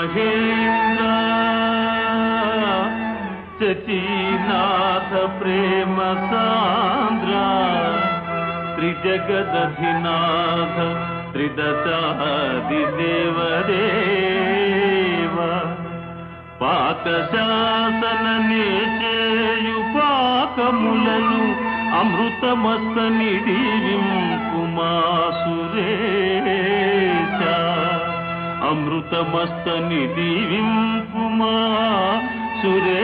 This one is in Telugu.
మహేంద్ర శచీనాథ ప్రేమ సాంద్ర త్రిజగదధినాథ త్రిదశాది దేవదేవ. పాకశాసన నిచేయు పాకములను అమృతమస్త నిడివింపుమాసురేశ అమృతమస్త నిడివింపుమా సురే